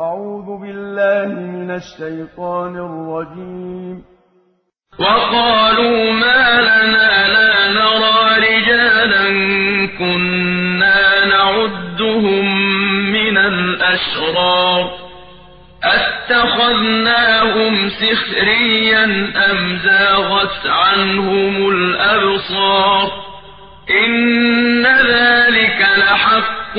أعوذ بالله من الشيطان الرجيم. وقالوا ما لنا لا نرى رجالا كنا نعدهم من الأشرار. أتخذناهم سخريا أم زاغت عنهم الأبصار؟ إن ذلك لحق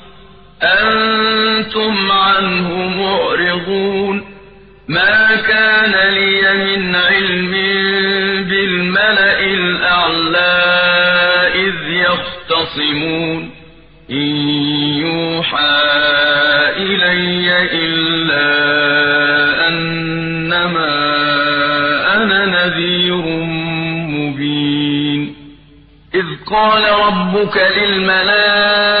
أنتم عنه معرضون. ما كان لي من علم بالملأ الأعلى إذ يختصمون. إن يوحى إلي إلا أنما أنا نذير مبين. إذ قال ربك للملائكة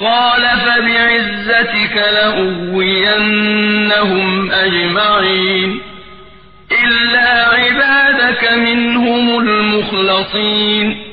قال فبعزتك لأغوينهم أجمعين. إلا عبادك منهم المخلصين.